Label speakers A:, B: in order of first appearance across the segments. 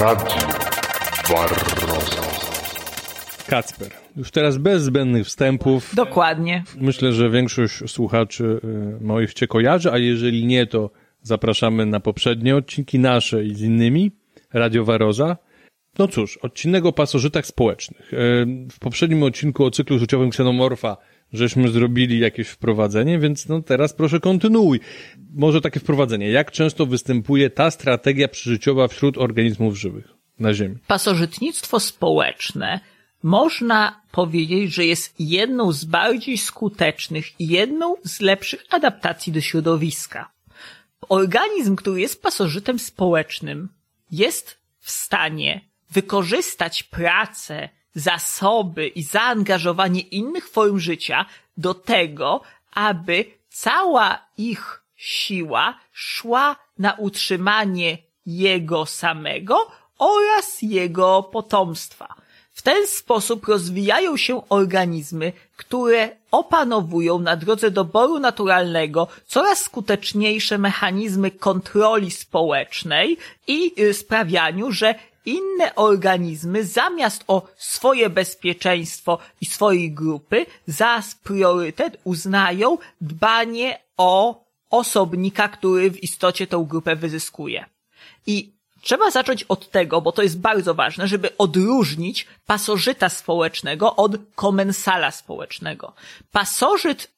A: Radio Barroso.
B: Kacper, już teraz bez zbędnych wstępów.
C: Dokładnie.
B: Myślę, że większość słuchaczy y, moich cię kojarzy, a jeżeli nie, to zapraszamy na poprzednie odcinki nasze i z innymi. Radio Waroza. No cóż, odcinek o pasożytach społecznych. Y, W poprzednim odcinku o cyklu życiowym ksenomorfa żeśmy zrobili jakieś wprowadzenie, więc no teraz proszę kontynuuj. Może takie wprowadzenie. Jak często występuje ta strategia przyżyciowa wśród organizmów żywych na Ziemi?
C: Pasożytnictwo społeczne można powiedzieć, że jest jedną z bardziej skutecznych i jedną z lepszych adaptacji do środowiska. Organizm, który jest pasożytem społecznym, jest w stanie wykorzystać pracę, zasoby i zaangażowanie innych form życia do tego, aby cała ich siła szła na utrzymanie jego samego oraz jego potomstwa. W ten sposób rozwijają się organizmy, które opanowują na drodze doboru naturalnego coraz skuteczniejsze mechanizmy kontroli społecznej i y, sprawianiu, że inne organizmy zamiast o swoje bezpieczeństwo i swojej grupy za priorytet uznają dbanie o osobnika, który w istocie tą grupę wyzyskuje. I Trzeba zacząć od tego, bo to jest bardzo ważne, żeby odróżnić pasożyta społecznego od komensala społecznego. Pasożyt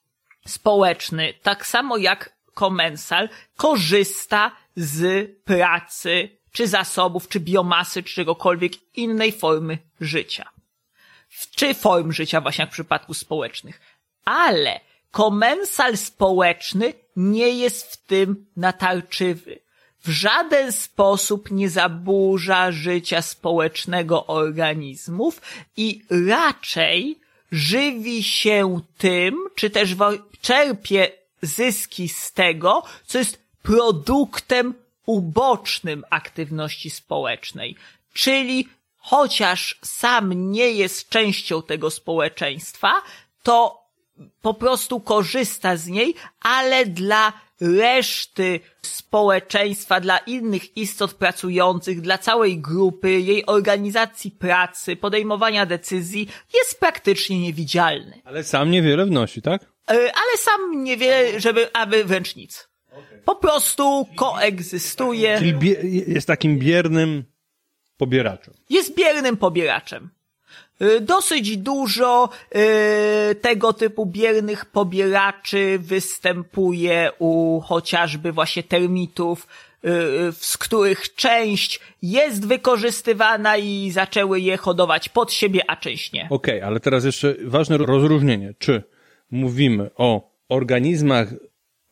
C: społeczny, tak samo jak komensal, korzysta z pracy, czy zasobów, czy biomasy, czy czegokolwiek innej formy życia. Czy form życia właśnie jak w przypadku społecznych. Ale komensal społeczny nie jest w tym natarczywy w żaden sposób nie zaburza życia społecznego organizmów i raczej żywi się tym, czy też czerpie zyski z tego, co jest produktem ubocznym aktywności społecznej. Czyli chociaż sam nie jest częścią tego społeczeństwa, to po prostu korzysta z niej, ale dla reszty społeczeństwa, dla innych istot pracujących, dla całej grupy, jej organizacji pracy, podejmowania decyzji jest praktycznie niewidzialny.
B: Ale sam niewiele wnosi, tak?
C: E, Ale sam niewiele, żeby, aby wręcz nic. Po prostu koegzystuje.
B: Czyli jest takim biernym pobieraczem.
C: Jest biernym pobieraczem. Y, Dosyć dużo y, tego typu biernych pobieraczy występuje u chociażby właśnie termitów, y, y, z których część jest wykorzystywana i zaczęły je hodować pod siebie, a część nie.
B: Okej, ale teraz jeszcze ważne rozróżnienie. Czy mówimy o organizmach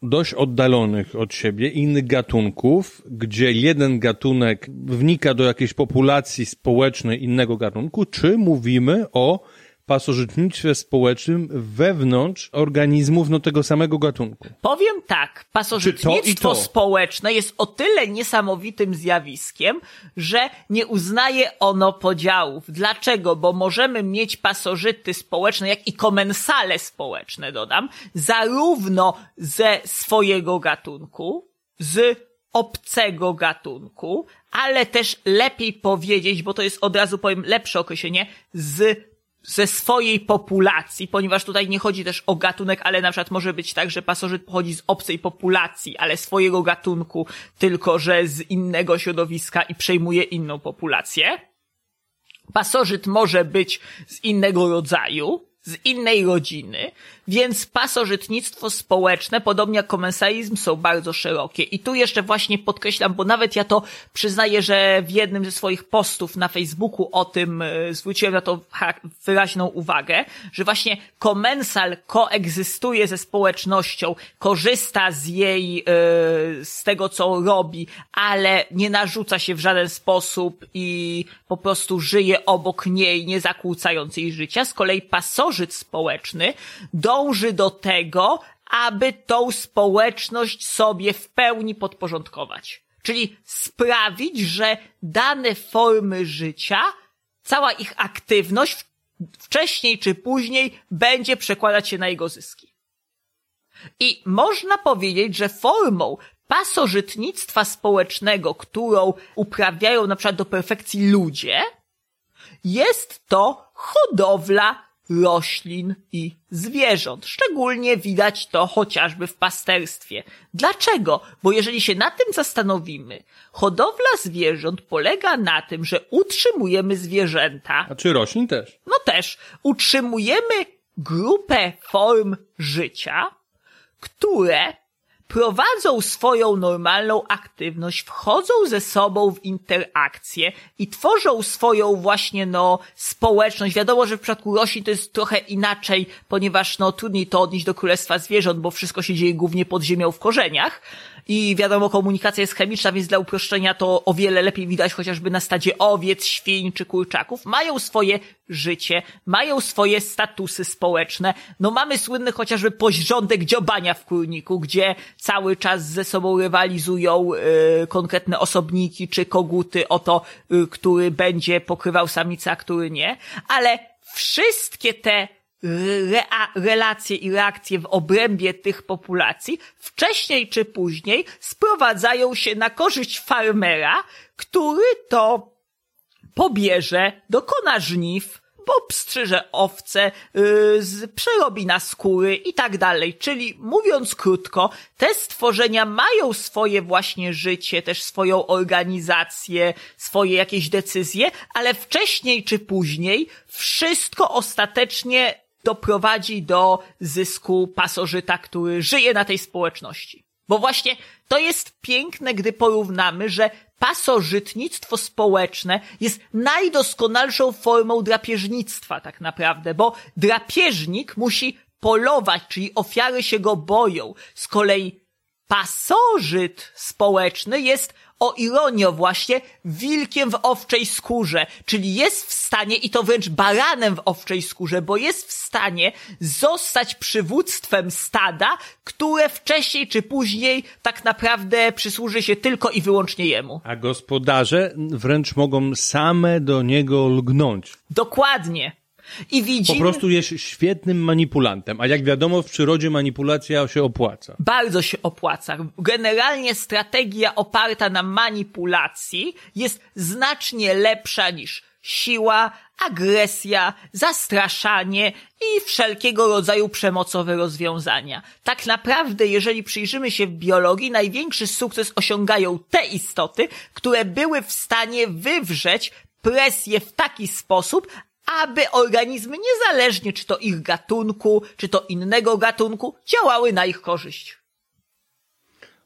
B: dość oddalonych od siebie, innych gatunków, gdzie jeden gatunek wnika do jakiejś populacji społecznej innego gatunku, czy mówimy o pasożytnictwie społecznym wewnątrz organizmów no, tego samego gatunku?
C: Powiem tak,
B: Czy to
C: pasożytnictwo
B: to?
C: społeczne jest o tyle niesamowitym zjawiskiem, że nie uznaje ono podziałów. Dlaczego? Bo możemy mieć pasożyty społeczne, jak i komensale społeczne, dodam, zarówno ze swojego gatunku, z obcego gatunku, ale też lepiej powiedzieć, bo to jest od razu powiem lepsze określenie, z ze swojej populacji, ponieważ tutaj nie chodzi też o gatunek, ale na przykład może być tak, że pasożyt pochodzi z obcej populacji, ale swojego gatunku, tylko że z innego środowiska i przejmuje inną populację. Pasożyt może być z innego rodzaju, z innej rodziny, więc pasożytnictwo społeczne, podobnie jak komensalizm, są bardzo szerokie. I tu jeszcze właśnie podkreślam, bo nawet ja to przyznaję, że w jednym ze swoich postów na Facebooku o tym e, zwróciłem na to wyraźną uwagę, że właśnie komensal koegzystuje ze społecznością, korzysta z jej, e, z tego co robi, ale nie narzuca się w żaden sposób i po prostu żyje obok niej, nie zakłócając jej życia. Z kolei pasożyt społeczny dąży do tego, aby tą społeczność sobie w pełni podporządkować. Czyli sprawić, że dane formy życia, cała ich aktywność wcześniej czy później będzie przekładać się na jego zyski. I można powiedzieć, że formą pasożytnictwa społecznego, którą uprawiają na przykład do perfekcji ludzie, jest to hodowla roślin i zwierząt. Szczególnie widać to chociażby w pasterstwie. Dlaczego? Bo jeżeli się nad tym zastanowimy, hodowla zwierząt polega na tym, że utrzymujemy zwierzęta.
B: A czy roślin też?
C: No też, utrzymujemy grupę form życia, które prowadzą swoją normalną aktywność, wchodzą ze sobą w interakcję i tworzą swoją właśnie, no, społeczność. Wiadomo, że w przypadku roślin to jest trochę inaczej, ponieważ, no, trudniej to odnieść do królestwa zwierząt, bo wszystko się dzieje głównie pod ziemią w korzeniach. I wiadomo, komunikacja jest chemiczna, więc dla uproszczenia to o wiele lepiej widać chociażby na stadzie owiec, świń czy kurczaków. Mają swoje życie, mają swoje statusy społeczne. No mamy słynny chociażby porządek dziobania w kurniku, gdzie cały czas ze sobą rywalizują y, konkretne osobniki czy koguty o to, y, który będzie pokrywał samica, a który nie. Ale wszystkie te rea- relacje i reakcje w obrębie tych populacji wcześniej czy później sprowadzają się na korzyść farmera, który to pobierze, dokona żniw, obstrzyże owce, yy, przerobi na skóry i tak dalej. Czyli mówiąc krótko, te stworzenia mają swoje właśnie życie, też swoją organizację, swoje jakieś decyzje, ale wcześniej czy później wszystko ostatecznie doprowadzi do zysku pasożyta, który żyje na tej społeczności. Bo właśnie to jest piękne, gdy porównamy, że pasożytnictwo społeczne jest najdoskonalszą formą drapieżnictwa tak naprawdę, bo drapieżnik musi polować, czyli ofiary się go boją. Z kolei pasożyt społeczny jest o ironio właśnie wilkiem w owczej skórze, czyli jest w stanie, i to wręcz baranem w owczej skórze, bo jest w stanie zostać przywództwem stada, które wcześniej czy później tak naprawdę przysłuży się tylko i wyłącznie jemu.
B: A gospodarze wręcz mogą same do niego lgnąć.
C: Dokładnie. I
B: Po
C: widzimy...
B: prostu jest świetnym manipulantem, a jak wiadomo w przyrodzie manipulacja się opłaca.
C: bardzo się opłaca. Generalnie strategia oparta na manipulacji jest znacznie lepsza niż siła, agresja, zastraszanie i wszelkiego rodzaju przemocowe rozwiązania. Tak naprawdę, jeżeli przyjrzymy się w biologii, największy sukces osiągają te istoty, które były w stanie wywrzeć presję w taki sposób, aby organizmy, niezależnie czy to ich gatunku, czy to innego gatunku, działały na ich korzyść.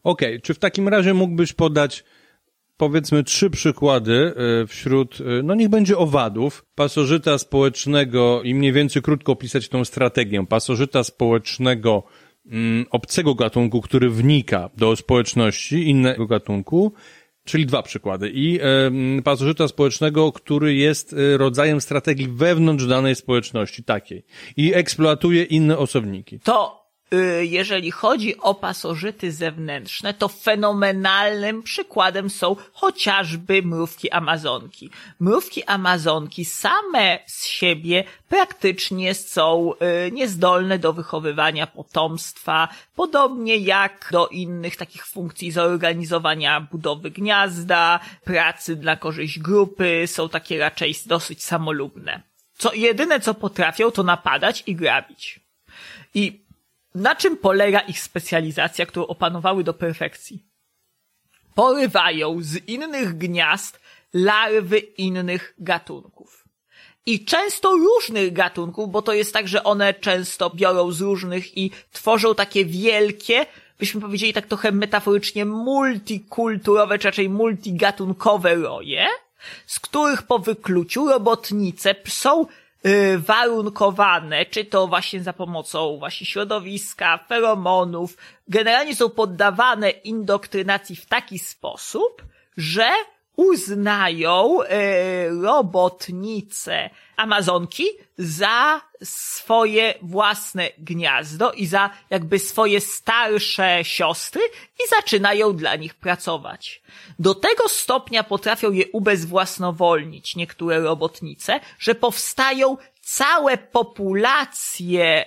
B: Okej, czy w takim razie mógłbyś podać powiedzmy trzy przykłady e, wśród, e, no niech będzie owadów, pasożyta społecznego i mniej więcej krótko opisać tą strategię. Pasożyta społecznego mm, obcego gatunku, który wnika do społeczności innego gatunku, czyli dwa przykłady. I e, pasożyta społecznego, który jest e, rodzajem strategii wewnątrz danej społeczności takiej i eksploatuje inne osobniki.
C: To y, jeżeli chodzi o pasożyty zewnętrzne, to fenomenalnym przykładem są chociażby mrówki amazonki. Mrówki amazonki same z siebie praktycznie są y, niezdolne do wychowywania potomstwa, podobnie jak do innych takich funkcji zorganizowania budowy gniazda, pracy dla korzyść grupy, są takie raczej dosyć samolubne. Co jedyne co potrafią to napadać i grabić. I na czym polega ich specjalizacja, którą opanowały do perfekcji? Porywają z innych gniazd larwy innych gatunków. I często różnych gatunków, bo to jest tak, że one często biorą z różnych i tworzą takie wielkie, byśmy powiedzieli tak trochę metaforycznie, multikulturowe, czy raczej multigatunkowe roje, z których po wykluciu robotnice są warunkowane, czy to właśnie za pomocą właśnie środowiska, feromonów, generalnie są poddawane indoktrynacji w taki sposób, że uznają y, robotnice Amazonki za swoje własne gniazdo i za jakby swoje starsze siostry i zaczynają dla nich pracować. Do tego stopnia potrafią je ubezwłasnowolnić niektóre robotnice, że powstają całe populacje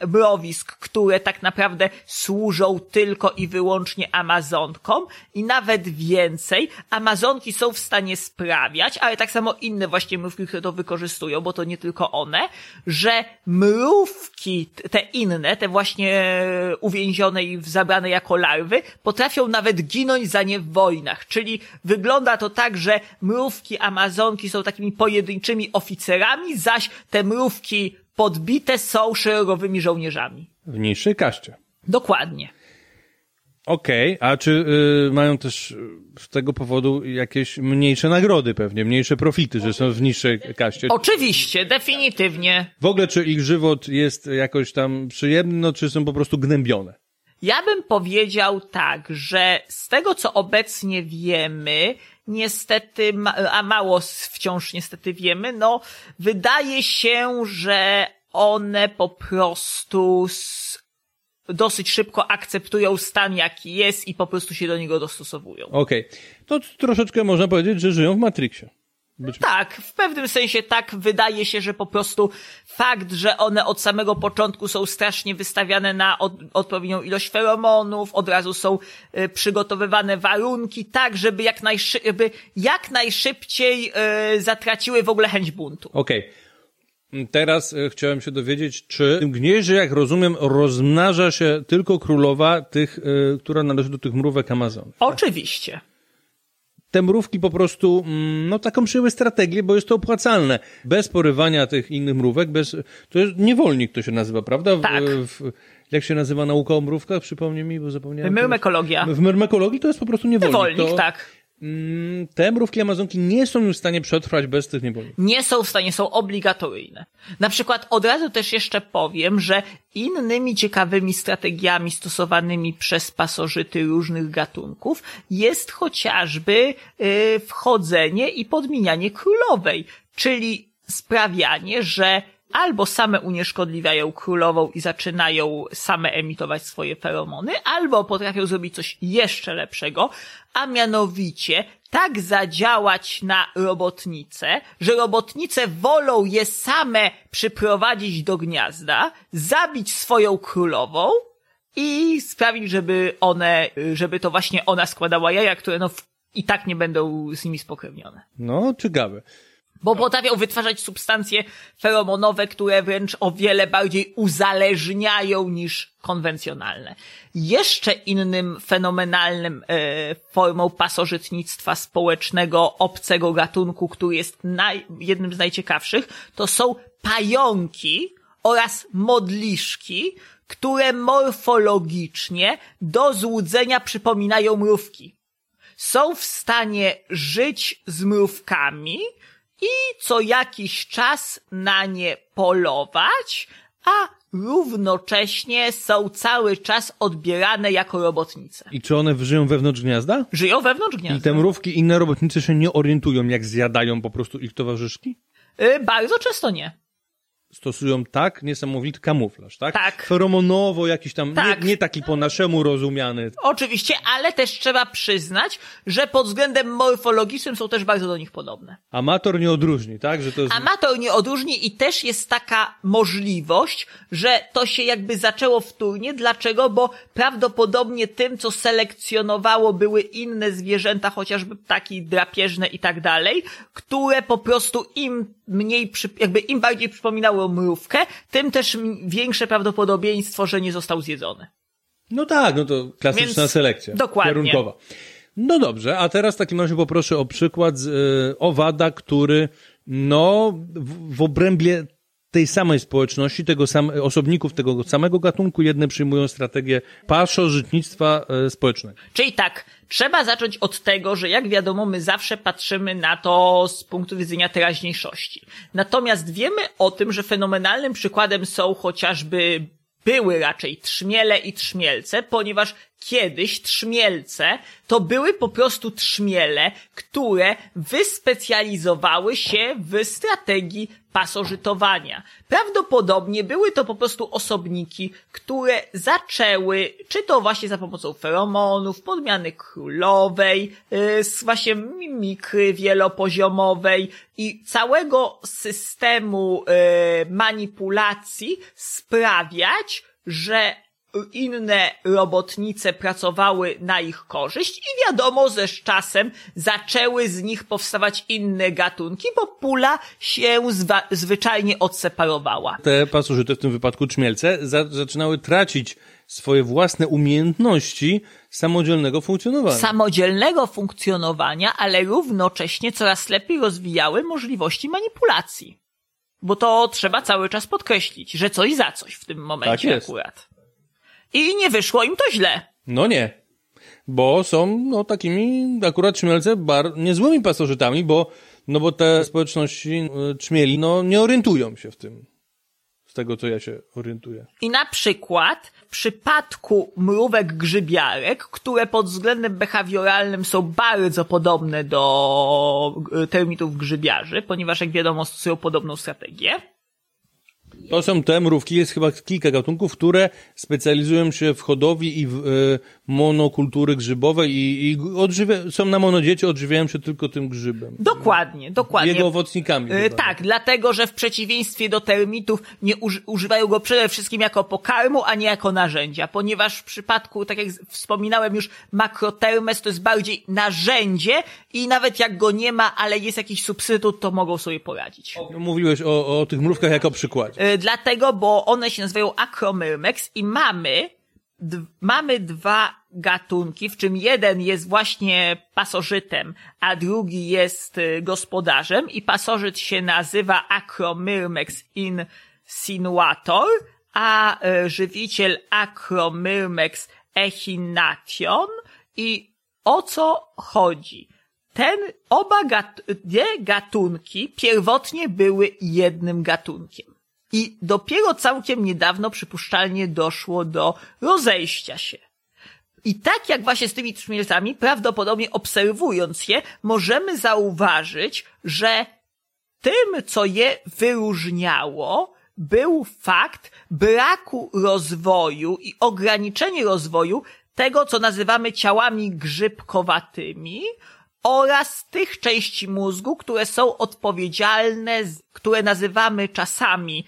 C: e, mrowisk, które tak naprawdę służą tylko i wyłącznie Amazonkom i nawet więcej. Amazonki są w stanie sprawiać, ale tak samo inne właśnie mrówki, które to wykorzystują, bo to nie tylko one, że mrówki, te inne, te właśnie uwięzione i zabrane jako larwy, potrafią nawet ginąć za nie w wojnach. Czyli wygląda to tak, że mrówki Amazonki są takimi pojedynczymi oficerami, zaś te mrówki podbite są szeregowymi żołnierzami.
B: W niższej kaście.
C: Dokładnie.
B: Okej, a czy y, mają też y, z tego powodu jakieś mniejsze nagrody pewnie, mniejsze profity, że są w niższej kaście?
C: Oczywiście, definitywnie.
B: W ogóle czy ich żywot jest jakoś tam przyjemny, no, czy są po prostu gnębione?
C: Ja bym powiedział tak, że z tego co obecnie wiemy, niestety, a mało wciąż niestety wiemy, no wydaje się, że one po prostu dosyć szybko akceptują stan jaki jest i po prostu się do niego dostosowują.
B: Okej, to t- troszeczkę można powiedzieć, że żyją w Matrixie. Być
C: Tak, w pewnym sensie tak wydaje się, że po prostu fakt, że one od samego początku są strasznie wystawiane na od, odpowiednią ilość feromonów, od razu są y, przygotowywane warunki tak, żeby jak, najszy, żeby jak najszybciej y, zatraciły w ogóle chęć buntu.
B: Okej. Teraz e, chciałem się dowiedzieć, czy w tym gnieździe, jak rozumiem, rozmnaża się tylko królowa tych, e, która należy do tych mrówek Amazon.
C: Oczywiście.
B: Te mrówki po prostu, mm, no taką przyjęły strategię, bo jest to opłacalne. Bez porywania tych innych mrówek, bez, to jest niewolnik to się nazywa, prawda? W,
C: Tak.
B: W, jak się nazywa nauka o mrówkach? Przypomnij mi, bo zapomniałem.
C: Myrmekologia.
B: W myrmekologii to jest po prostu niewolnik.
C: Niewolnik,
B: to,
C: tak.
B: Mm, te mrówki Amazonki nie są już w stanie przetrwać bez tych niewolników.
C: nie są w stanie, są obligatoryjne. Na przykład od razu też jeszcze powiem, że innymi ciekawymi strategiami stosowanymi przez pasożyty różnych gatunków jest chociażby y, wchodzenie i podmienianie królowej, czyli sprawianie, że albo same unieszkodliwiają królową i zaczynają same emitować swoje feromony, albo potrafią zrobić coś jeszcze lepszego, a mianowicie tak zadziałać na robotnice, że robotnice wolą je same przyprowadzić do gniazda, zabić swoją królową i sprawić, żeby one, żeby to właśnie ona składała jaja, które no i tak nie będą z nimi spokrewnione.
B: No, ciekawe.
C: Bo potrafią wytwarzać substancje feromonowe, które wręcz o wiele bardziej uzależniają niż konwencjonalne. Jeszcze innym fenomenalnym e, formą pasożytnictwa społecznego obcego gatunku, który jest naj, jednym z najciekawszych, to są pająki oraz modliszki, które morfologicznie do złudzenia przypominają mrówki są w stanie żyć z mrówkami i co jakiś czas na nie polować, a równocześnie są cały czas odbierane jako robotnice.
B: I czy one żyją wewnątrz gniazda?
C: Żyją wewnątrz
B: I
C: gniazda.
B: te mrówki i inne robotnice się nie orientują, jak zjadają po prostu ich towarzyszki?
C: Y, Bardzo często nie.
B: Stosują tak niesamowity kamuflaż, tak?
C: Tak.
B: Feromonowo jakiś tam,
C: Tak.
B: nie, nie taki po naszemu rozumiany.
C: Oczywiście, ale też trzeba przyznać, że pod względem morfologicznym są też bardzo do nich podobne.
B: Amator nie odróżni, tak? Że to jest...
C: Amator nie odróżni i też jest taka możliwość, że to się jakby zaczęło wtórnie. Dlaczego? Bo prawdopodobnie tym, co selekcjonowało, były inne zwierzęta, chociażby ptaki drapieżne i tak dalej, które po prostu im mniej, przy, jakby im bardziej przypominały mrówkę, tym też większe prawdopodobieństwo, że nie został zjedzony.
B: No tak, no to klasyczna
C: Więc-
B: selekcja.
C: dokładnie.
B: Kierunkowa. No dobrze, a teraz w takim razie poproszę o przykład z, y, owada, który no w, w obrębie tej samej społeczności, tego sam, osobników tego samego gatunku, jedne przyjmują strategię paszożytnictwa y, społecznego.
C: Czyli tak, trzeba zacząć od tego, że jak wiadomo, my zawsze patrzymy na to z punktu widzenia teraźniejszości. Natomiast wiemy o tym, że fenomenalnym przykładem są chociażby były raczej trzmiele i trzmielce, ponieważ kiedyś trzmielce to były po prostu trzmiele, które wyspecjalizowały się w strategii pasożytowania. Prawdopodobnie były to po prostu osobniki, które zaczęły, czy to właśnie za pomocą feromonów, podmiany królowej, z właśnie mimikry wielopoziomowej i całego systemu yy, manipulacji sprawiać, że inne robotnice pracowały na ich korzyść i wiadomo, że z czasem zaczęły z nich powstawać inne gatunki, bo pula się zwyczajnie odseparowała.
B: Te pasożyty, w tym wypadku czmielce, za zaczynały tracić swoje własne umiejętności samodzielnego funkcjonowania.
C: Samodzielnego funkcjonowania, ale równocześnie coraz lepiej rozwijały możliwości manipulacji. Bo to trzeba cały czas podkreślić, że coś za coś w tym momencie
B: Tak jest.
C: akurat. I nie wyszło im to źle.
B: No nie. Bo są, no, takimi akurat czmielce bar niezłymi pasożytami, bo, no bo te społeczności y, czmieli, no, nie orientują się w tym. Z tego, co ja się orientuję.
C: I na przykład w przypadku mrówek grzybiarek, które pod względem behawioralnym są bardzo podobne do y, termitów grzybiarzy, ponieważ jak wiadomo stosują podobną strategię,
B: To są te mrówki, jest chyba kilka gatunków, które specjalizują się w hodowli i w y, monokultury grzybowej i, i odżywia, są na monodziecie, odżywiają się tylko tym grzybem.
C: dokładnie, dokładnie.
B: Jego owocnikami.
C: Y,
B: chyba.
C: tak, dlatego, że w przeciwieństwie do termitów nie uży używają go przede wszystkim jako pokarmu, a nie jako narzędzia, ponieważ w przypadku, tak jak wspominałem już, makrotermes to jest bardziej narzędzie i nawet jak go nie ma, ale jest jakiś substytut, to mogą sobie poradzić.
B: Mówiłeś o, o tych mrówkach jako przykładzie.
C: Y, Dlatego, bo one się nazywają Acromyrmex i mamy, mamy dwa gatunki, w czym jeden jest właśnie pasożytem, a drugi jest y, gospodarzem i pasożyt się nazywa Acromyrmex insinuator, a y, żywiciel Acromyrmex echination i o co chodzi? Ten, oba gat, gatunki pierwotnie były jednym gatunkiem. I dopiero całkiem niedawno przypuszczalnie doszło do rozejścia się. I tak jak właśnie z tymi trzmielcami, prawdopodobnie obserwując je, możemy zauważyć, że tym, co je wyróżniało, był fakt braku rozwoju i ograniczenie rozwoju tego, co nazywamy ciałami grzybkowatymi oraz tych części mózgu, które są odpowiedzialne, które nazywamy czasami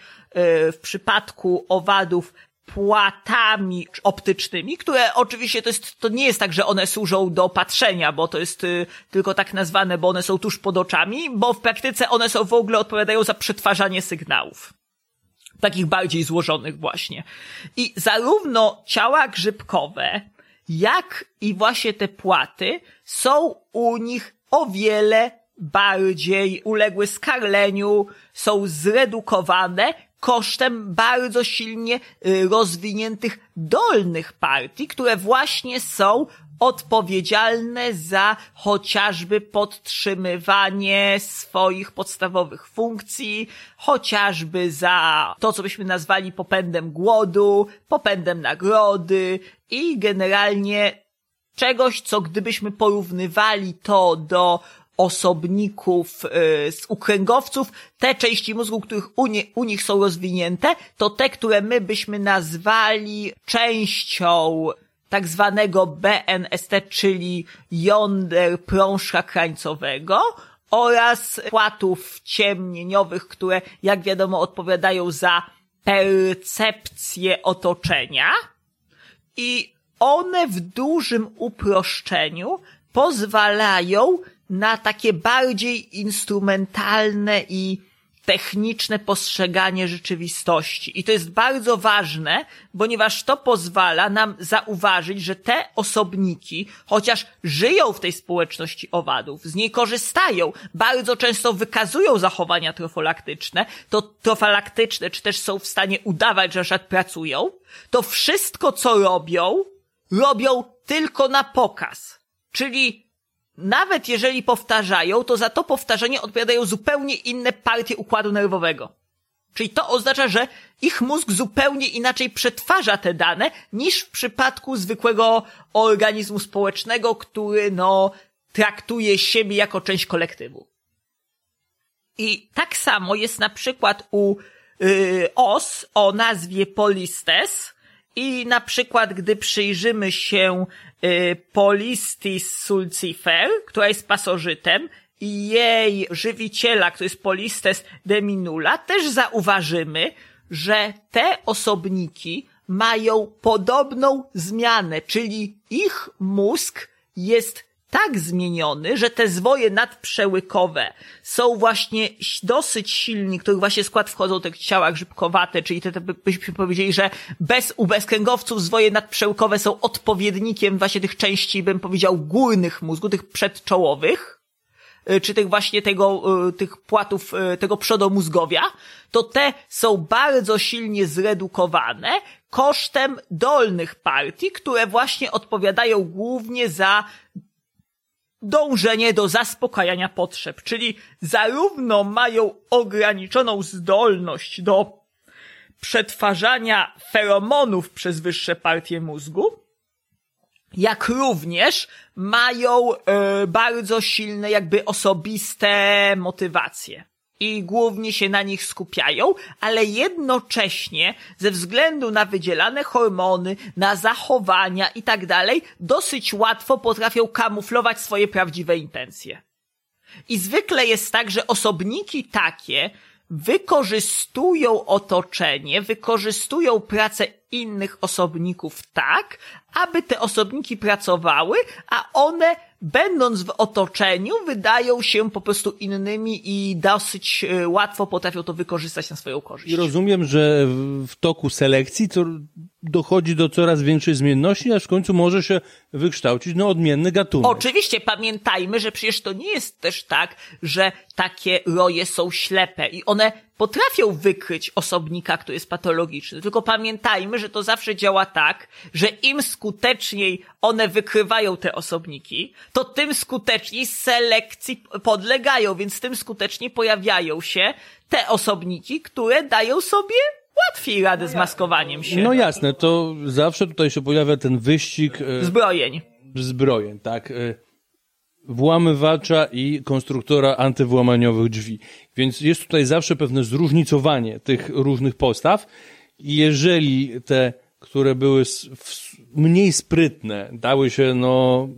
C: w przypadku owadów płatami optycznymi, które oczywiście to jest, to nie jest tak, że one służą do patrzenia, bo to jest y, tylko tak nazwane, bo one są tuż pod oczami, bo w praktyce one są w ogóle odpowiadają za przetwarzanie sygnałów. Takich bardziej złożonych właśnie. I zarówno ciała grzybkowe, jak i właśnie te płaty są u nich o wiele bardziej uległy skarleniu, są zredukowane kosztem bardzo silnie y, rozwiniętych dolnych partii, które właśnie są odpowiedzialne za chociażby podtrzymywanie swoich podstawowych funkcji, chociażby za to, co byśmy nazwali popędem głodu, popędem nagrody i generalnie czegoś, co gdybyśmy porównywali to do osobników y, z ukręgowców, te części mózgu, których u, nie, u nich są rozwinięte, to te, które my byśmy nazwali częścią tak zwanego BNST, czyli jąder prążka krańcowego oraz płatów ciemnieniowych, które jak wiadomo odpowiadają za percepcję otoczenia. I one w dużym uproszczeniu pozwalają na takie bardziej instrumentalne i techniczne postrzeganie rzeczywistości. I to jest bardzo ważne, ponieważ to pozwala nam zauważyć, że te osobniki, chociaż żyją w tej społeczności owadów, z niej korzystają, bardzo często wykazują zachowania trofalaktyczne, to trofalaktyczne, czy też są w stanie udawać, że przykład pracują, to wszystko, co robią, robią tylko na pokaz. Czyli nawet jeżeli powtarzają, to za to powtarzanie odpowiadają zupełnie inne partie układu nerwowego. Czyli to oznacza, że ich mózg zupełnie inaczej przetwarza te dane niż w przypadku zwykłego organizmu społecznego, który no traktuje siebie jako część kolektywu. I tak samo jest na przykład u y, os o nazwie Polistes i na przykład gdy przyjrzymy się y, Polistis sulcifer, która jest pasożytem i jej żywiciela, który jest Polistes deminula, też zauważymy, że te osobniki mają podobną zmianę, czyli ich mózg jest tak zmieniony, że te zwoje nadprzełykowe są właśnie dosyć silni, których właśnie skład wchodzą te ciała grzybkowate, czyli te, te byśmy powiedzieli, że bez u bezkręgowców zwoje nadprzełykowe są odpowiednikiem właśnie tych części, bym powiedział, górnych mózgu, tych przedczołowych, y, czy tych właśnie tego, y, tych płatów, y, tego przodomózgowia, to te są bardzo silnie zredukowane kosztem dolnych partii, które właśnie odpowiadają głównie za dążenie do zaspokajania potrzeb, czyli zarówno mają ograniczoną zdolność do przetwarzania feromonów przez wyższe partie mózgu, jak również mają y, bardzo silne jakby osobiste motywacje i głównie się na nich skupiają, ale jednocześnie ze względu na wydzielane hormony, na zachowania i tak dalej, dosyć łatwo potrafią kamuflować swoje prawdziwe intencje. I zwykle jest tak, że osobniki takie wykorzystują otoczenie, wykorzystują pracę innych osobników tak, aby te osobniki pracowały, a one będąc w otoczeniu, wydają się po prostu innymi i dosyć e, łatwo potrafią to wykorzystać na swoją korzyść.
B: I rozumiem, że w toku selekcji to dochodzi do coraz większej zmienności, aż w końcu może się wykształcić no, odmienny gatunek.
C: Oczywiście pamiętajmy, że przecież to nie jest też tak, że takie roje są ślepe i one potrafią wykryć osobnika, który jest patologiczny. Tylko pamiętajmy, że to zawsze działa tak, że im skuteczniej one wykrywają te osobniki, to tym skuteczniej selekcji podlegają, więc tym skuteczniej pojawiają się te osobniki, które dają sobie łatwiej radę z maskowaniem się.
B: No jasne, to zawsze tutaj się pojawia ten wyścig e,
C: Zbrojeń.
B: zbrojeń, tak. Włamywacza i konstruktora antywłamaniowych drzwi. Więc jest tutaj zawsze pewne zróżnicowanie tych różnych postaw. I jeżeli te, które były mniej sprytne, dały się, no,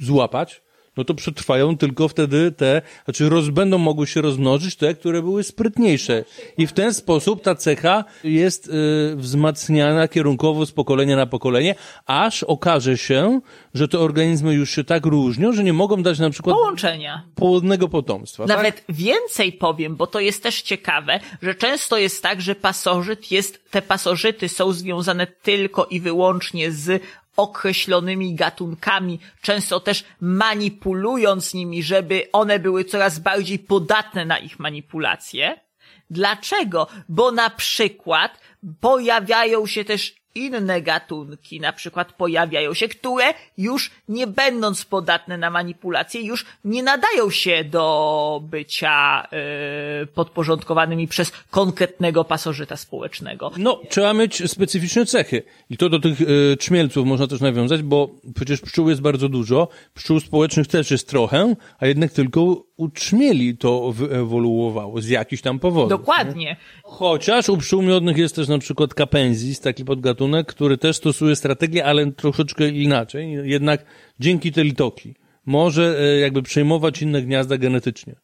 B: złapać, no to przetrwają tylko wtedy te, znaczy roz, będą mogły się rozmnożyć te, które były sprytniejsze. I w ten sposób ta cecha jest y, wzmacniana kierunkowo z pokolenia na pokolenie, aż okaże się, że te organizmy już się tak różnią, że nie mogą dać na przykład
C: Połączenia.
B: płodnego potomstwa. tak?
C: Nawet więcej powiem, bo to jest też ciekawe, że często jest tak, że pasożyt jest, te pasożyty są związane tylko i wyłącznie z określonymi gatunkami, często też manipulując nimi, żeby one były coraz bardziej podatne na ich manipulacje. Dlaczego? Bo na przykład pojawiają się też inne gatunki, na przykład pojawiają się, które już nie będąc podatne na manipulacje, już nie nadają się do bycia yy, podporządkowanymi przez konkretnego pasożyta społecznego.
B: No, trzeba mieć specyficzne cechy. I to do tych y, trzmielców można też nawiązać, bo przecież pszczół jest bardzo dużo, pszczół społecznych też jest trochę, a jednak tylko u trzmieli to wyewoluowało z jakichś tam powodów.
C: Dokładnie.
B: Chociaż u pszczół miodnych jest też na przykład kapenzis, taki podgatunek, który też stosuje strategię, ale troszeczkę inaczej. Jednak dzięki tej litoki może e, jakby przejmować inne gniazda genetycznie.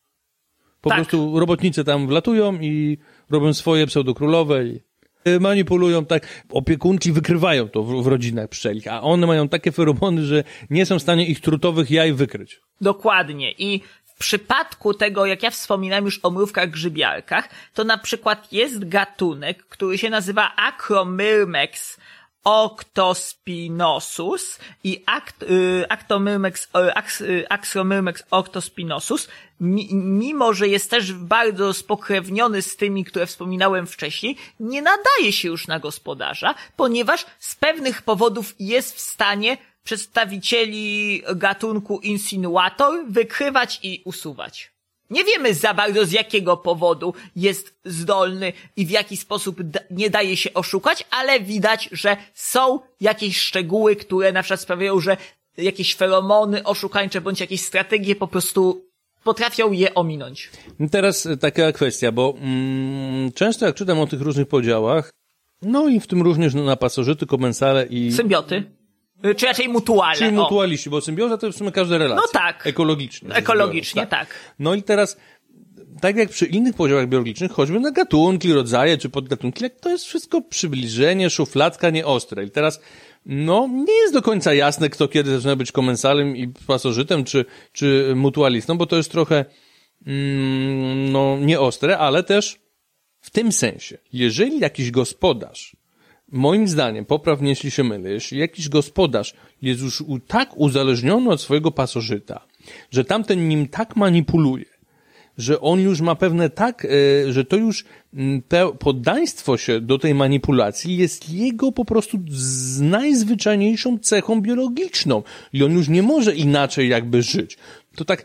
B: Po
C: Tak.
B: prostu robotnice tam wlatują i robią swoje pseudokrólowe i e, manipulują tak. Opiekunki wykrywają to w, w rodzinach pszczelich, a one mają takie feromony, że nie są w stanie ich trutowych jaj wykryć.
C: Dokładnie. I przypadku tego, jak ja wspominałem już o mrówkach grzybiarkach, to na przykład jest gatunek, który się nazywa Acromyrmex octospinosus i act, y, Actomyrmex, y, y, octospinosus, mi, mimo że jest też bardzo spokrewniony z tymi, które wspominałem wcześniej, nie nadaje się już na gospodarza, ponieważ z pewnych powodów jest w stanie przedstawicieli gatunku insinuator wykrywać i usuwać. Nie wiemy za bardzo z jakiego powodu jest zdolny i w jaki sposób nie daje się oszukać, ale widać, że są jakieś szczegóły, które na przykład sprawiają, że jakieś feromony oszukańcze bądź jakieś strategie po prostu potrafią je ominąć.
B: Teraz e, taka kwestia, bo mm, często jak czytam o tych różnych podziałach, no i w tym również na pasożyty, komensale i...
C: Symbioty. Y, Czy raczej mutuale.
B: Czyli mutualiści, bo symbioza to w sumie każda relacja.
C: No tak.
B: Ekologicznie.
C: Ekologicznie,
B: biorąc,
C: tak.
B: No i teraz, tak jak przy innych podziałach biologicznych, choćby na gatunki, rodzaje czy podgatunki, to jest wszystko przybliżenie, szufladka nieostre. I teraz, no, nie jest do końca jasne, kto kiedy zaczyna być komensalem i pasożytem, czy, czy mutualistą, bo to jest trochę, mm, no, nieostre, ale też w tym sensie, jeżeli jakiś gospodarz Moim zdaniem, popraw mnie, jeśli się jeśli jakiś gospodarz jest już tak uzależniony od swojego pasożyta, że tamten nim tak manipuluje, że on już ma pewne tak, e, że to już mm, poddaństwo się do tej manipulacji jest jego po prostu z najzwyczajniejszą cechą biologiczną i on już nie może inaczej jakby żyć. To tak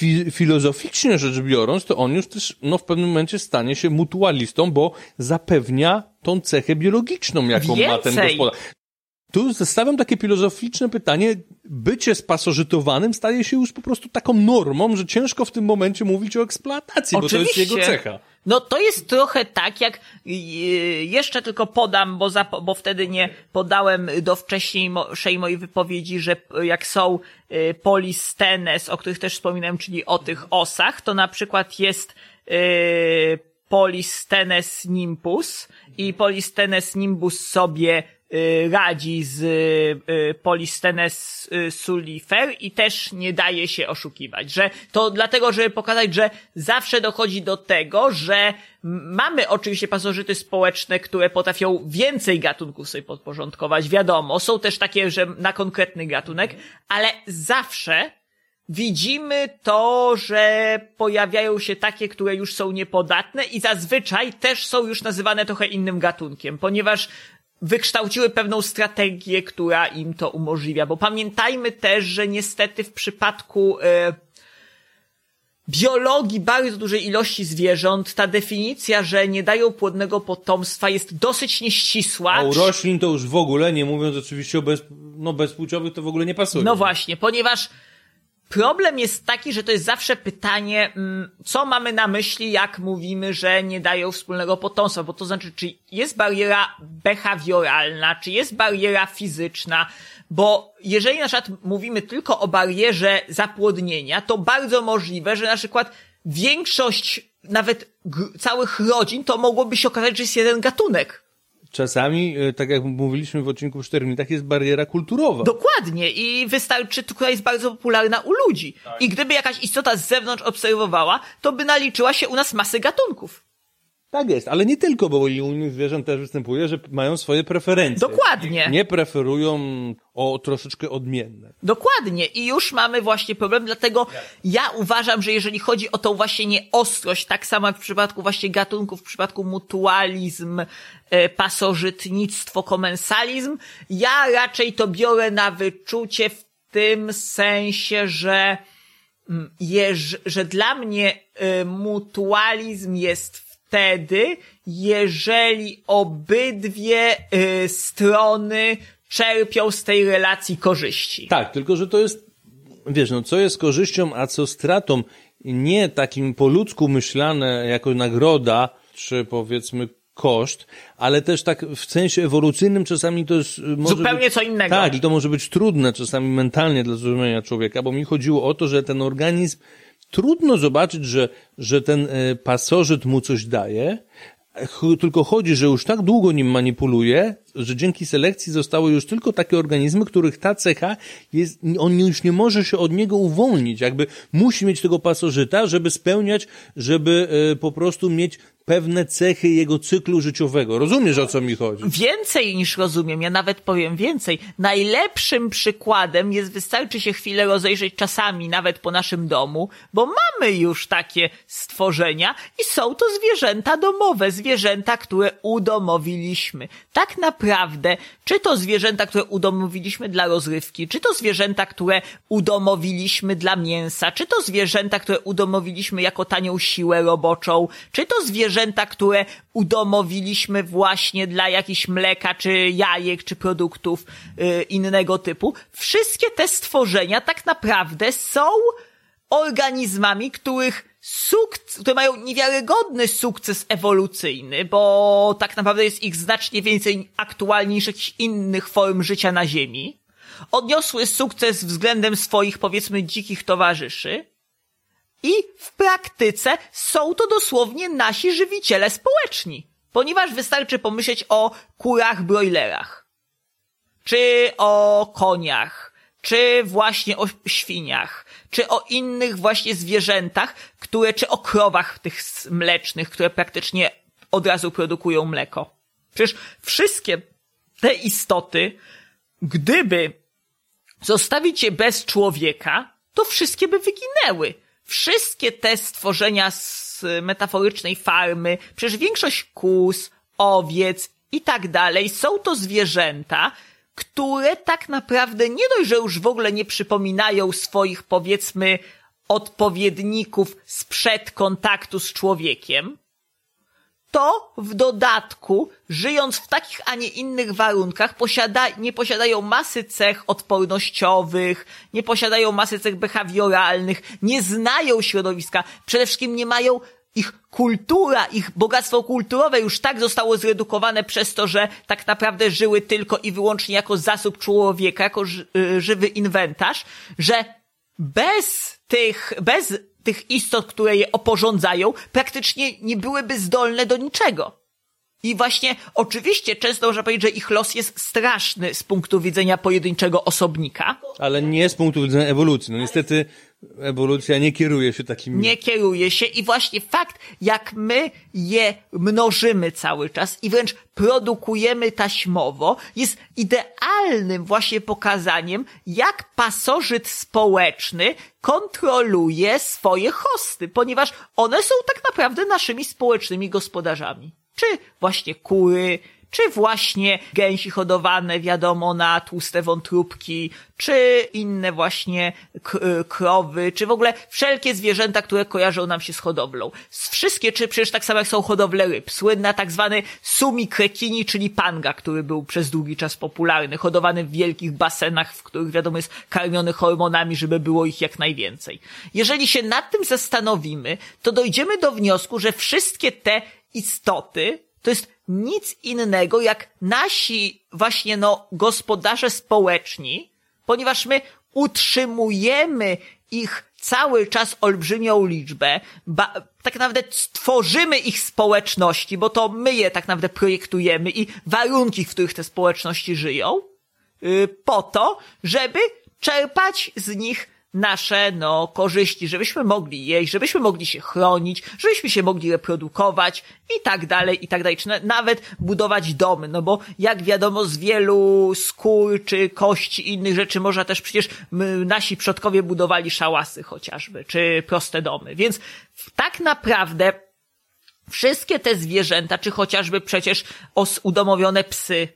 B: fi, filozoficznie rzecz biorąc, to on już też no, w pewnym momencie stanie się mutualistą, bo zapewnia tą cechę biologiczną, jaką ma ten
C: Więcej.
B: gospodarz. Tu stawiam takie filozoficzne pytanie. Bycie spasożytowanym staje się już po prostu taką normą, że ciężko w tym momencie mówić o eksploatacji, bo to jest jego cecha.
C: No to jest trochę tak, jak yy, jeszcze tylko podam, bo, za, bo wtedy nie podałem do wcześniejszej mojej wypowiedzi, że jak są polistenes, o których też wspominałem, czyli o tych osach, to na przykład jest polistenes nimbus i polistenes nimbus sobie y, radzi z y, Polistenes y, sullifer i też nie daje się oszukiwać, że to dlatego, żeby pokazać, że zawsze dochodzi do tego, że mamy oczywiście pasożyty społeczne, które potrafią więcej gatunków sobie podporządkować, wiadomo, są też takie, że na konkretny gatunek, ale zawsze widzimy to, że pojawiają się takie, które już są niepodatne i zazwyczaj też są już nazywane trochę innym gatunkiem, ponieważ wykształciły pewną strategię, która im to umożliwia. Bo pamiętajmy też, że niestety w przypadku e, biologii bardzo dużej ilości zwierząt ta definicja, że nie dają płodnego potomstwa jest dosyć nieścisła.
B: A u roślin to już w ogóle, nie mówiąc oczywiście o bez, no, bezpłciowych, to w ogóle nie pasuje.
C: No właśnie, ponieważ problem jest taki, że to jest zawsze pytanie, mm, co mamy na myśli, jak mówimy, że nie dają wspólnego potomstwa, bo to znaczy, czy jest bariera behawioralna, czy jest bariera fizyczna, bo jeżeli na przykład mówimy tylko o barierze zapłodnienia, to bardzo możliwe, że na przykład większość nawet całych rodzin to mogłoby się okazać, że jest jeden gatunek.
B: Czasami, e, tak jak mówiliśmy w odcinku w Sztermitach, jest bariera kulturowa.
C: Dokładnie. I wystarczy, która jest bardzo popularna u ludzi. I gdyby jakaś istota z zewnątrz obserwowała, to by naliczyła się u nas masy gatunków.
B: Tak jest, ale nie tylko, bo u innych zwierząt też występuje, że mają swoje preferencje.
C: Dokładnie.
B: Nie preferują o troszeczkę odmienne.
C: Dokładnie. I już mamy właśnie problem, dlatego ja uważam, że jeżeli chodzi o tą właśnie nieostrość, tak samo jak w przypadku właśnie gatunków, w przypadku mutualizm, e, pasożytnictwo, komensalizm, ja raczej to biorę na wyczucie w tym sensie, że mm, że dla mnie e, mutualizm jest wtedy, jeżeli obydwie e, strony czerpią z tej relacji korzyści.
B: Tak, tylko że to jest, wiesz, no co jest korzyścią, a co stratą, nie takim po ludzku myślane jako nagroda, czy powiedzmy koszt, ale też tak w sensie ewolucyjnym czasami to jest... y,
C: Zupełnie
B: być,
C: co innego.
B: Tak, i to może być trudne czasami mentalnie dla zrozumienia człowieka, bo mi chodziło o to, że ten organizm, trudno zobaczyć, że, że ten e, pasożyt mu coś daje, tylko chodzi, że już tak długo nim manipuluje, że dzięki selekcji zostały już tylko takie organizmy, których ta cecha jest, on już nie może się od niego uwolnić, jakby musi mieć tego pasożyta, żeby spełniać, żeby e, po prostu mieć pewne cechy jego cyklu życiowego. Rozumiesz, o co mi chodzi?
C: Więcej niż rozumiem, ja nawet powiem więcej. Najlepszym przykładem jest, wystarczy się chwilę rozejrzeć czasami, nawet po naszym domu, bo mamy już takie stworzenia i są to zwierzęta domowe, zwierzęta, które udomowiliśmy. Tak naprawdę, czy to zwierzęta, które udomowiliśmy dla rozrywki, czy to zwierzęta, które udomowiliśmy dla mięsa, czy to zwierzęta, które udomowiliśmy jako tanią siłę roboczą, czy to zwierzęta, które udomowiliśmy właśnie dla jakichś mleka, czy jajek, czy produktów y, innego typu. Wszystkie te stworzenia tak naprawdę są organizmami, których sukces, które mają niewiarygodny sukces ewolucyjny, bo tak naprawdę jest ich znacznie więcej aktualnie niż jakichś innych form życia na Ziemi. Odniosły sukces względem swoich, powiedzmy, dzikich towarzyszy. I w praktyce są to dosłownie nasi żywiciele społeczni. Ponieważ wystarczy pomyśleć o kurach broilerach. Czy o koniach. Czy właśnie o świniach. Czy o innych właśnie zwierzętach, które, czy o krowach tych mlecznych, które praktycznie od razu produkują mleko. Przecież wszystkie te istoty, gdyby zostawić je bez człowieka, to wszystkie by wyginęły wszystkie te stworzenia z metaforycznej farmy, przecież większość kus, owiec i tak dalej, są to zwierzęta, które tak naprawdę nie dość, że już w ogóle nie przypominają swoich, powiedzmy, odpowiedników sprzed kontaktu z człowiekiem, to w dodatku, żyjąc w takich, a nie innych warunkach, posiada, nie posiadają masy cech odpornościowych, nie posiadają masy cech behawioralnych, nie znają środowiska, przede wszystkim nie mają ich kultura, ich bogactwo kulturowe już tak zostało zredukowane przez to, że tak naprawdę żyły tylko i wyłącznie jako zasób człowieka, jako y, żywy inwentarz, że bez tych, bez tych istot, które je oporządzają, praktycznie nie byłyby zdolne do niczego. I właśnie, oczywiście, często można powiedzieć, że ich los jest straszny z punktu widzenia pojedynczego osobnika.
B: Ale nie z punktu widzenia ewolucji. No niestety ewolucja nie kieruje się takim...
C: Nie kieruje się i właśnie fakt, jak my je mnożymy cały czas i wręcz produkujemy taśmowo, jest idealnym właśnie pokazaniem, jak pasożyt społeczny kontroluje swoje hosty, ponieważ one są tak naprawdę naszymi społecznymi gospodarzami. Czy właśnie kury, czy właśnie gęsi hodowane, wiadomo, na tłuste wątróbki, czy inne właśnie krowy, czy w ogóle wszelkie zwierzęta, które kojarzą nam się z hodowlą. Wszystkie, czy przecież tak samo jak są hodowle ryb. Słynna tak zwany sumi krekini, czyli panga, który był przez długi czas popularny, hodowany w wielkich basenach, w których wiadomo jest karmiony hormonami, żeby było ich jak najwięcej. Jeżeli się nad tym zastanowimy, to dojdziemy do wniosku, że wszystkie te istoty to jest nic innego jak nasi właśnie no gospodarze społeczni, ponieważ my utrzymujemy ich cały czas olbrzymią liczbę, ba, tak naprawdę stworzymy ich społeczności, bo to my je tak naprawdę projektujemy i warunki, w których te społeczności żyją, yy, po to, żeby czerpać z nich nasze, no, korzyści, żebyśmy mogli jeść, żebyśmy mogli się chronić, żebyśmy się mogli reprodukować i tak dalej, i tak dalej, czy nawet budować domy, no bo jak wiadomo z wielu skór czy kości i innych rzeczy można też przecież my, nasi przodkowie budowali szałasy chociażby, czy proste domy, więc tak naprawdę wszystkie te zwierzęta, czy chociażby przecież os udomowione psy,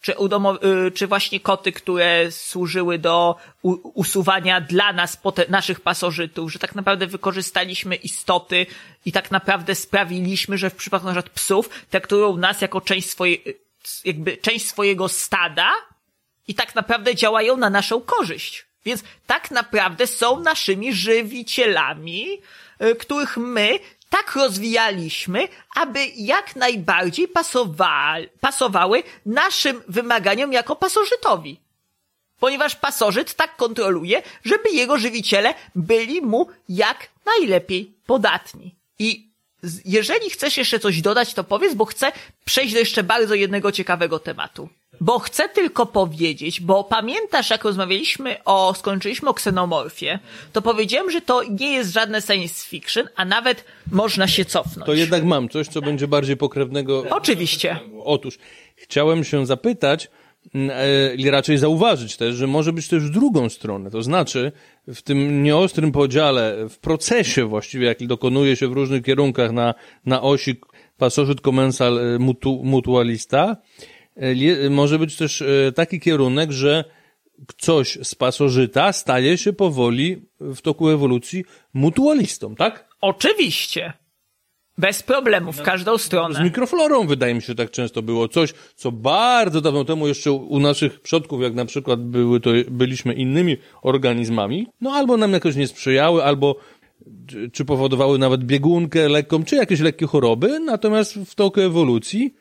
C: czy, udomo- y, czy właśnie koty, które służyły do usuwania dla nas, naszych pasożytów, że tak naprawdę wykorzystaliśmy istoty i tak naprawdę sprawiliśmy, że w przypadku na przykład psów traktują nas jako część swojej, jakby część swojego stada i tak naprawdę działają na naszą korzyść. Więc tak naprawdę są naszymi żywicielami, y, których my tak rozwijaliśmy, aby jak najbardziej pasowa- pasowały naszym wymaganiom jako pasożytowi. Ponieważ pasożyt tak kontroluje, żeby jego żywiciele byli mu jak najlepiej podatni. I jeżeli chcesz jeszcze coś dodać, to powiedz, bo chcę przejść do jeszcze bardzo jednego ciekawego tematu. Bo chcę tylko powiedzieć, bo pamiętasz, jak rozmawialiśmy o, skończyliśmy o ksenomorfie, to powiedziałem, że to nie jest żadne science fiction, a nawet można się cofnąć.
B: To jednak mam coś, co będzie bardziej pokrewnego.
C: Oczywiście.
B: Otóż, chciałem się zapytać, mm, e, i raczej zauważyć też, że może być też w drugą stronę. To znaczy, w tym nieostrym podziale, w procesie właściwie, jaki dokonuje się w różnych kierunkach na, na osi pasożyt, komensal, e, mutu, mutualista, może być też e, taki kierunek, że coś z pasożyta staje się powoli w toku ewolucji mutualistą, tak?
C: Oczywiście. Bez problemu, w każdą
B: Z
C: stronę.
B: mikroflorą wydaje mi się tak często było. Coś, co bardzo dawno temu jeszcze u naszych przodków, jak na przykład były to, byliśmy innymi organizmami, no albo nam jakoś nie sprzyjały, albo czy powodowały nawet biegunkę lekką, czy jakieś lekkie choroby, natomiast w toku ewolucji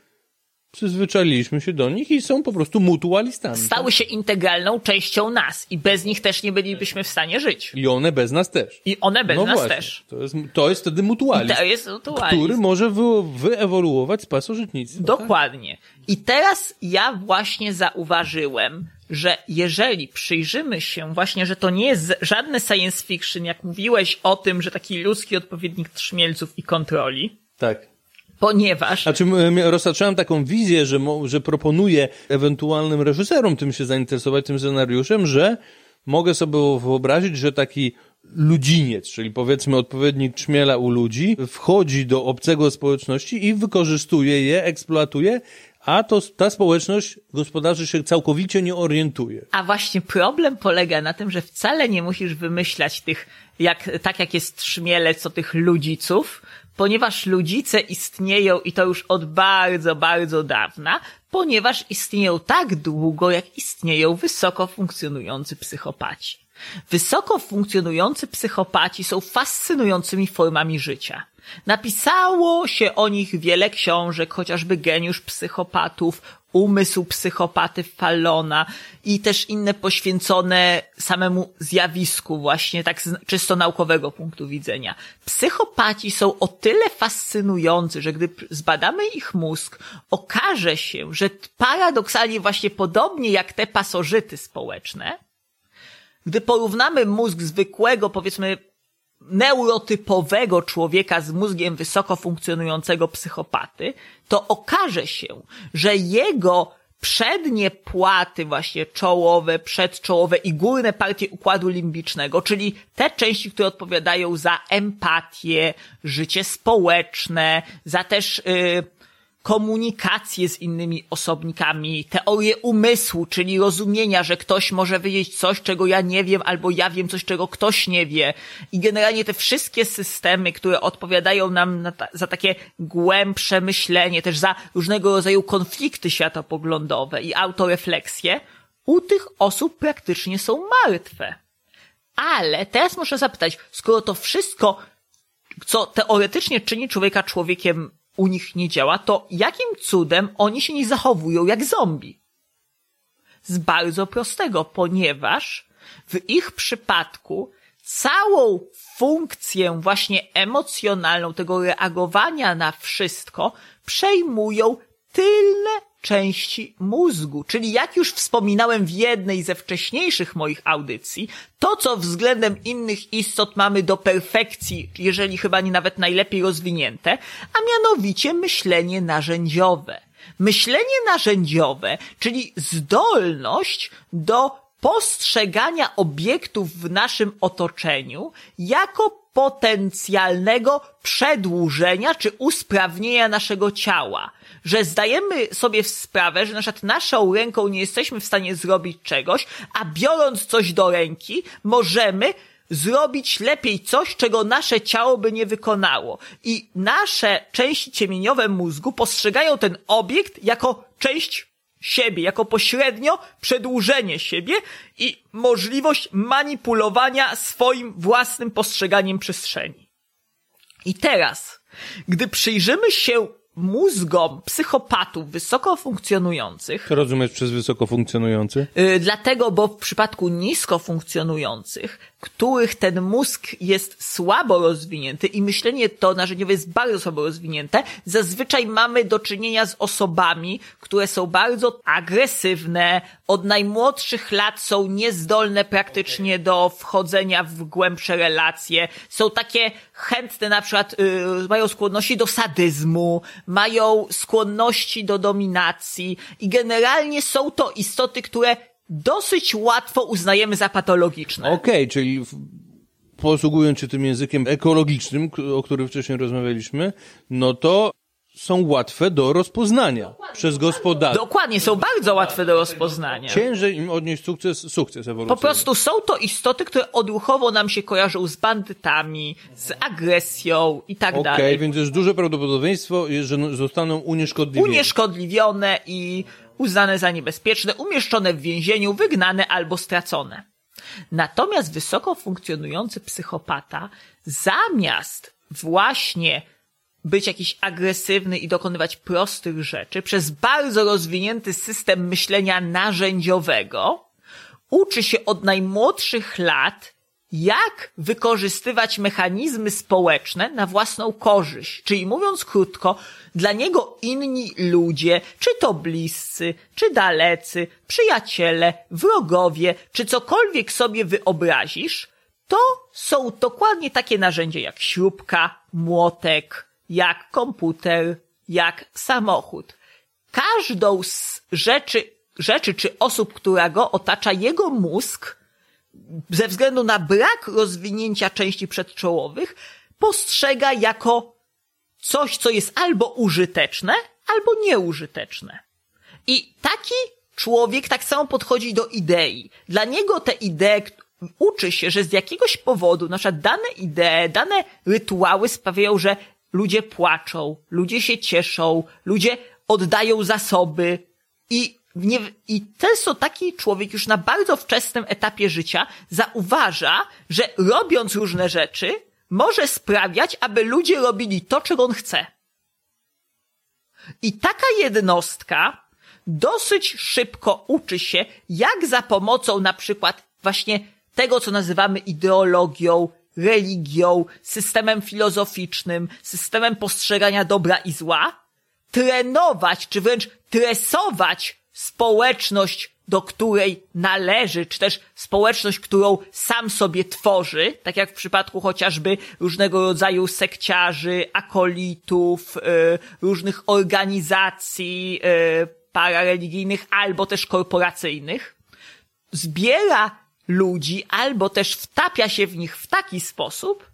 B: przyzwyczailiśmy się do nich i są po prostu mutualistami.
C: Stały się integralną częścią nas i bez nich też nie bylibyśmy w stanie żyć.
B: I one bez nas też.
C: I one bez
B: no
C: nas
B: właśnie.
C: też.
B: To jest, to jest wtedy mutualizm,
C: To jest mutualizm.
B: który może wy, wyewoluować z pasożytnictwa.
C: Dokładnie. I teraz ja właśnie zauważyłem, że jeżeli przyjrzymy się właśnie, że to nie jest żadne science fiction, jak mówiłeś o tym, że taki ludzki odpowiednik trzmielców i kontroli,
B: Tak.
C: Ponieważ
B: Znaczy, roztaczałem taką wizję, że, że proponuję ewentualnym reżyserom tym się zainteresować, tym scenariuszem, że mogę sobie wyobrazić, że taki ludziniec, czyli powiedzmy odpowiednik czmiela u ludzi, wchodzi do obcego społeczności i wykorzystuje je, eksploatuje, a to ta społeczność gospodarzy się całkowicie nie orientuje.
C: A właśnie problem polega na tym, że wcale nie musisz wymyślać tych, jak, tak jak jest trzmielec, co tych ludziców, ponieważ ludzice istnieją i to już od bardzo, bardzo dawna, ponieważ istnieją tak długo, jak istnieją wysoko funkcjonujący psychopaci. Wysoko funkcjonujący psychopaci są fascynującymi formami życia. Napisało się o nich wiele książek, chociażby Geniusz Psychopatów, Umysł Psychopaty Fallona i też inne poświęcone samemu zjawisku właśnie tak z czysto naukowego punktu widzenia. Psychopaci są o tyle fascynujący, że gdy zbadamy ich mózg, okaże się, że paradoksalnie właśnie podobnie jak te pasożyty społeczne, gdy porównamy mózg zwykłego, powiedzmy, neurotypowego człowieka z mózgiem wysoko funkcjonującego psychopaty, to okaże się, że jego przednie płaty, właśnie czołowe, przedczołowe i górne partie układu limbicznego, czyli te części, które odpowiadają za empatię, życie społeczne, za też yy, komunikację z innymi osobnikami, teorię umysłu, czyli rozumienia, że ktoś może wiedzieć coś, czego ja nie wiem, albo ja wiem coś, czego ktoś nie wie. I generalnie te wszystkie systemy, które odpowiadają nam na ta, za takie głębsze myślenie, też za różnego rodzaju konflikty światopoglądowe i autorefleksje, u tych osób praktycznie są martwe. Ale teraz muszę zapytać, skoro to wszystko, co teoretycznie czyni człowieka człowiekiem u nich nie działa, to jakim cudem oni się nie zachowują jak zombie? Z bardzo prostego, ponieważ w ich przypadku całą funkcję właśnie emocjonalną tego reagowania na wszystko przejmują tylne części mózgu. Czyli jak już wspominałem w jednej ze wcześniejszych moich audycji, to co względem innych istot mamy do perfekcji, jeżeli chyba nie nawet najlepiej rozwinięte, a mianowicie myślenie narzędziowe. Myślenie narzędziowe, czyli zdolność do postrzegania obiektów w naszym otoczeniu jako potencjalnego przedłużenia czy usprawnienia naszego ciała. Że zdajemy sobie sprawę, że na przykład naszą ręką nie jesteśmy w stanie zrobić czegoś, a biorąc coś do ręki, możemy zrobić lepiej coś, czego nasze ciało by nie wykonało. I nasze części ciemieniowe mózgu postrzegają ten obiekt jako część siebie, jako pośrednio przedłużenie siebie i możliwość manipulowania swoim własnym postrzeganiem przestrzeni. I teraz, gdy przyjrzymy się mózgom psychopatów wysoko funkcjonujących,
B: Co rozumiesz przez wysoko funkcjonujący?
C: Yy, dlatego, bo w przypadku nisko funkcjonujących, których ten mózg jest słabo rozwinięty i myślenie to narzędziowe jest bardzo słabo rozwinięte, zazwyczaj mamy do czynienia z osobami, które są bardzo agresywne, od najmłodszych lat są niezdolne praktycznie do wchodzenia w głębsze relacje, są takie chętne na przykład, yy, mają skłonności do sadyzmu, mają skłonności do dominacji i generalnie są to istoty, które dosyć łatwo uznajemy za patologiczne.
B: Okej, czyli w, posługując się tym językiem ekologicznym, o którym wcześniej rozmawialiśmy, no to są łatwe do rozpoznania przez gospodarkę.
C: Dokładnie, są bardzo łatwe do rozpoznania.
B: Ciężej im odnieść sukces, sukces ewolucyjny.
C: Po prostu są to istoty, które odruchowo nam się kojarzą z bandytami, z agresją i tak
B: Okej,
C: dalej.
B: więc jest duże prawdopodobieństwo, że zostaną unieszkodliwione.
C: Unieszkodliwione i uznane za niebezpieczne, umieszczone w więzieniu, wygnane albo stracone. Natomiast wysoko funkcjonujący psychopata, zamiast właśnie być jakiś agresywny i dokonywać prostych rzeczy, przez bardzo rozwinięty system myślenia narzędziowego, uczy się od najmłodszych lat, jak wykorzystywać mechanizmy społeczne na własną korzyść. Czyli mówiąc krótko, dla niego inni ludzie, czy to bliscy, czy dalecy, przyjaciele, wrogowie, czy cokolwiek sobie wyobrazisz, to są dokładnie takie narzędzia jak śrubka, młotek, jak komputer, jak samochód. Każdą z rzeczy, rzeczy czy osób, która go otacza, jego mózg, ze względu na brak rozwinięcia części przedczołowych, postrzega jako coś, co jest albo użyteczne, albo nieużyteczne. I taki człowiek tak samo podchodzi do idei. Dla niego te idee uczy się, że z jakiegoś powodu, na przykład dane idee, dane rytuały sprawiają, że ludzie płaczą, ludzie się cieszą, ludzie oddają zasoby i nie, i często taki człowiek już na bardzo wczesnym etapie życia zauważa, że robiąc różne rzeczy, może sprawiać, aby ludzie robili to, czego on chce. I taka jednostka dosyć szybko uczy się, jak za pomocą na przykład właśnie tego, co nazywamy ideologią, religią, systemem filozoficznym, systemem postrzegania dobra i zła, trenować, czy wręcz tresować społeczność, do której należy, czy też społeczność, którą sam sobie tworzy, tak jak w przypadku chociażby różnego rodzaju sekciarzy, akolitów, y, różnych organizacji y, parareligijnych albo też korporacyjnych, zbiera ludzi albo też wtapia się w nich w taki sposób,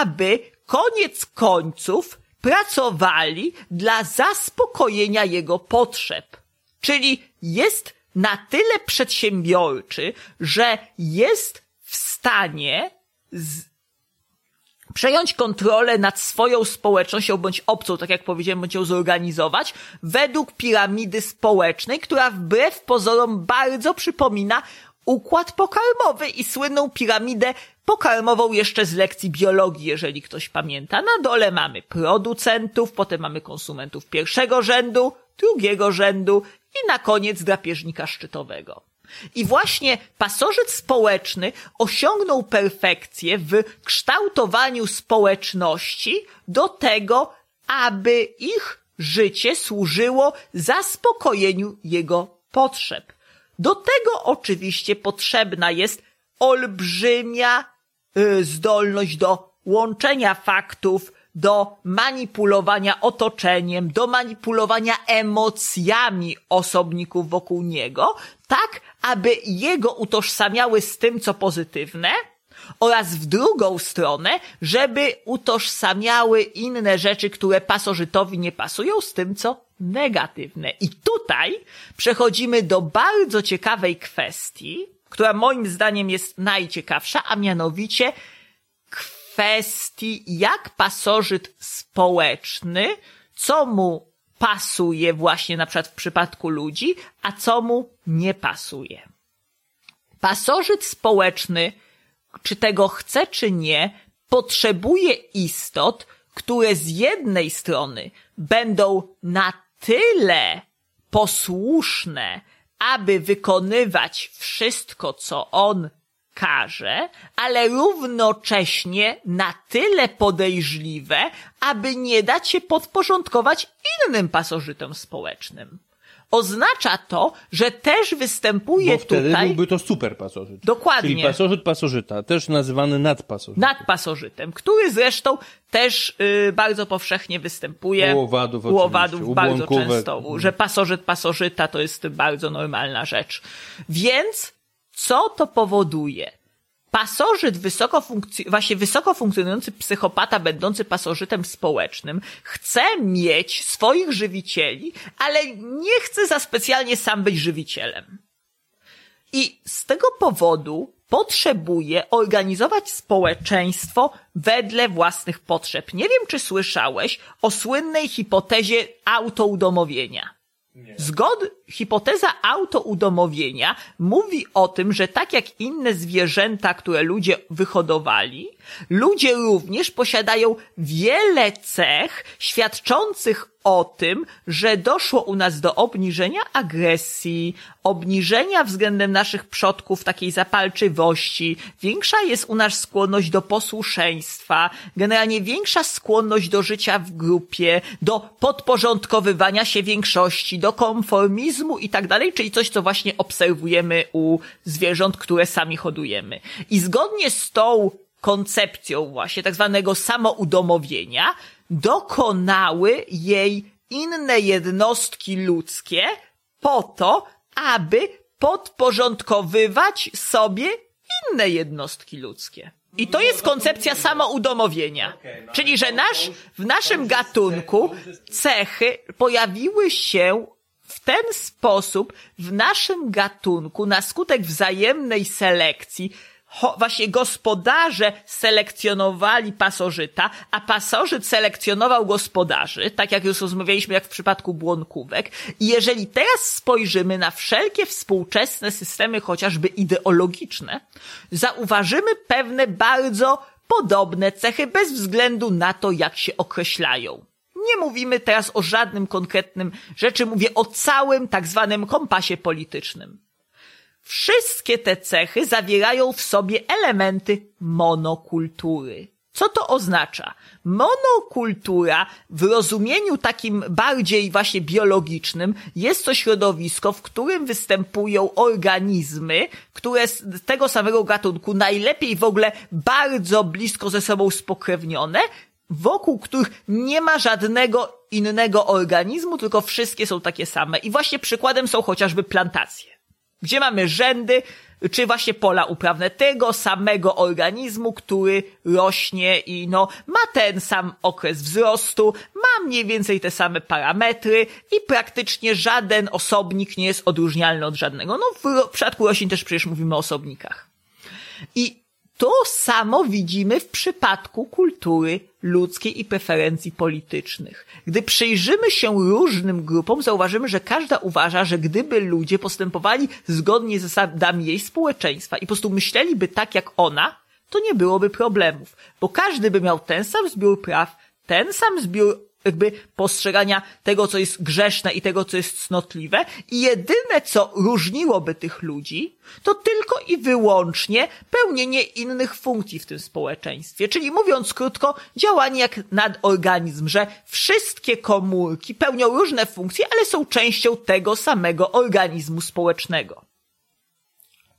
C: aby koniec końców pracowali dla zaspokojenia jego potrzeb. Czyli jest na tyle przedsiębiorczy, że jest w stanie z... przejąć kontrolę nad swoją społecznością bądź obcą, tak jak powiedziałem, bądź ją zorganizować według piramidy społecznej, która wbrew pozorom bardzo przypomina układ pokarmowy i słynną piramidę pokarmową jeszcze z lekcji biologii, jeżeli ktoś pamięta. Na dole mamy producentów, potem mamy konsumentów pierwszego rzędu, drugiego rzędu i na koniec drapieżnika szczytowego. I właśnie pasożyt społeczny osiągnął perfekcję w kształtowaniu społeczności do tego, aby ich życie służyło zaspokojeniu jego potrzeb. Do tego oczywiście potrzebna jest olbrzymia y, zdolność do łączenia faktów, do manipulowania otoczeniem, do manipulowania emocjami osobników wokół niego, tak aby jego utożsamiały z tym, co pozytywne, oraz w drugą stronę, żeby utożsamiały inne rzeczy, które pasożytowi nie pasują z tym, co negatywne. I tutaj przechodzimy do bardzo ciekawej kwestii, która moim zdaniem jest najciekawsza, a mianowicie kwestii, jak pasożyt społeczny, co mu pasuje właśnie na przykład w przypadku ludzi, a co mu nie pasuje. Pasożyt społeczny, czy tego chce, czy nie, potrzebuje istot, które z jednej strony będą na tyle posłuszne, aby wykonywać wszystko, co on każe, ale równocześnie na tyle podejrzliwe, aby nie dać się podporządkować innym pasożytom społecznym. Oznacza to, że też występuje
B: Bo wtedy
C: tutaj
B: byłby to super pasożyt.
C: Dokładnie.
B: Czyli pasożyt pasożyta, też nazywany nadpasożytem.
C: nad pasożytem, który zresztą też y, bardzo powszechnie występuje.
B: U owadów
C: U owadów bardzo często, że pasożyt pasożyta to jest bardzo normalna rzecz. Więc co to powoduje? Pasożyt wysoko funkc- właśnie wysoko funkcjonujący psychopata, będący pasożytem społecznym, chce mieć swoich żywicieli, ale nie chce za specjalnie sam być żywicielem. I z tego powodu potrzebuje organizować społeczeństwo wedle własnych potrzeb. Nie wiem, czy słyszałeś o słynnej hipotezie autoudomowienia. Zgod, hipoteza autoudomowienia mówi o tym, że tak jak inne zwierzęta, które ludzie wyhodowali, ludzie również posiadają wiele cech świadczących o tym, że doszło u nas do obniżenia agresji, obniżenia względem naszych przodków takiej zapalczywości, większa jest u nas skłonność do posłuszeństwa, generalnie większa skłonność do życia w grupie, do podporządkowywania się większości, do konformizmu i tak dalej, czyli coś, co właśnie obserwujemy u zwierząt, które sami hodujemy. I zgodnie z tą koncepcją właśnie tak zwanego samoudomowienia dokonały jej inne jednostki ludzkie po to, aby podporządkowywać sobie inne jednostki ludzkie. I to jest koncepcja samoudomowienia. Czyli, że nasz, w naszym gatunku cechy pojawiły się w ten sposób w naszym gatunku na skutek wzajemnej selekcji właśnie gospodarze selekcjonowali pasożyta, a pasożyt selekcjonował gospodarzy, tak jak już rozmawialiśmy jak w przypadku błonkówek. I jeżeli teraz spojrzymy na wszelkie współczesne systemy, chociażby ideologiczne, zauważymy pewne bardzo podobne cechy bez względu na to, jak się określają. Nie mówimy teraz o żadnym konkretnym rzeczy, mówię o całym tak zwanym kompasie politycznym. Wszystkie te cechy zawierają w sobie elementy monokultury. Co to oznacza? Monokultura w rozumieniu takim bardziej właśnie biologicznym jest to środowisko, w którym występują organizmy, które z tego samego gatunku, najlepiej w ogóle bardzo blisko ze sobą spokrewnione, wokół których nie ma żadnego innego organizmu, tylko wszystkie są takie same. I właśnie przykładem są chociażby plantacje gdzie mamy rzędy, czy właśnie pola uprawne tego samego organizmu, który rośnie i no, ma ten sam okres wzrostu, ma mniej więcej te same parametry i praktycznie żaden osobnik nie jest odróżnialny od żadnego. No, w, w przypadku roślin też przecież mówimy o osobnikach. I to samo widzimy w przypadku kultury ludzkiej i preferencji politycznych. Gdy przyjrzymy się różnym grupom, zauważymy, że każda uważa, że gdyby ludzie postępowali zgodnie z zasadami jej społeczeństwa i po prostu myśleliby tak jak ona, to nie byłoby problemów, bo każdy by miał ten sam zbiór praw, ten sam zbiór jakby postrzegania tego, co jest grzeszne i tego, co jest cnotliwe i jedyne, co różniłoby tych ludzi, to tylko i wyłącznie pełnienie innych funkcji w tym społeczeństwie. Czyli mówiąc krótko, działanie jak nadorganizm, że wszystkie komórki pełnią różne funkcje, ale są częścią tego samego organizmu społecznego.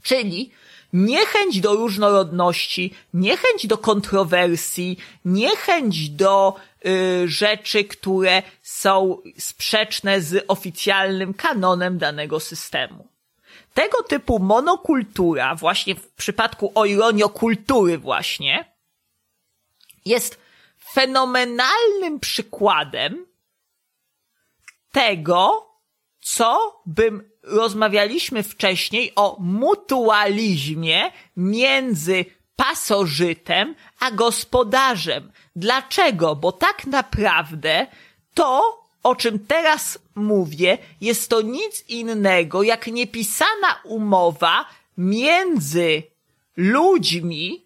C: Czyli niechęć do różnorodności, niechęć do kontrowersji, niechęć do y, rzeczy, które są sprzeczne z oficjalnym kanonem danego systemu. Tego typu monokultura, właśnie w przypadku o ironio kultury właśnie, jest fenomenalnym przykładem tego, co bym rozmawialiśmy wcześniej o mutualizmie między pasożytem a gospodarzem. Dlaczego? Bo tak naprawdę to, o czym teraz mówię, jest to nic innego jak niepisana umowa między ludźmi,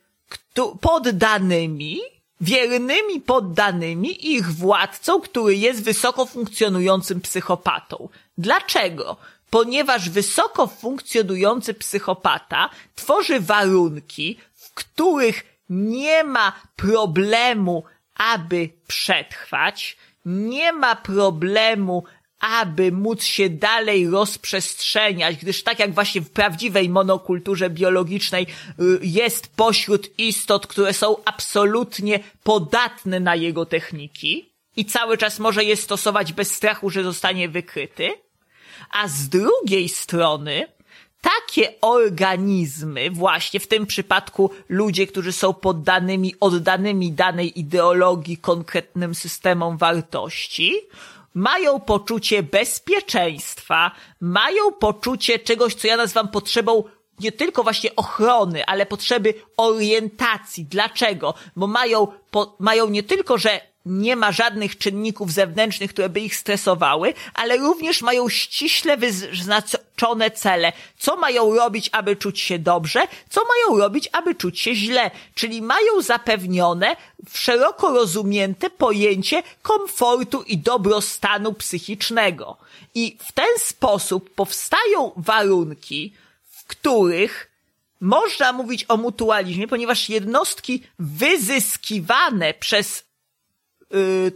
C: poddanymi, wiernymi poddanymi ich władcą, który jest wysoko funkcjonującym psychopatą. Dlaczego? Ponieważ wysoko funkcjonujący psychopata tworzy warunki, w których nie ma problemu, aby przetrwać, nie ma problemu, aby móc się dalej rozprzestrzeniać, gdyż tak jak właśnie w prawdziwej monokulturze biologicznej y, jest pośród istot, które są absolutnie podatne na jego techniki i cały czas może je stosować bez strachu, że zostanie wykryty, a z drugiej strony takie organizmy, właśnie w tym przypadku ludzie, którzy są poddanymi, oddanymi danej ideologii konkretnym systemom wartości, mają poczucie bezpieczeństwa, mają poczucie czegoś, co ja nazywam potrzebą nie tylko właśnie ochrony, ale potrzeby orientacji. Dlaczego? Bo mają, po, mają nie tylko, że nie ma żadnych czynników zewnętrznych, które by ich stresowały, ale również mają ściśle wyznaczone cele. Co mają robić, aby czuć się dobrze, co mają robić, aby czuć się źle. Czyli mają zapewnione szeroko rozumiente pojęcie komfortu i dobrostanu psychicznego. I w ten sposób powstają warunki, w których można mówić o mutualizmie, ponieważ jednostki wyzyskiwane przez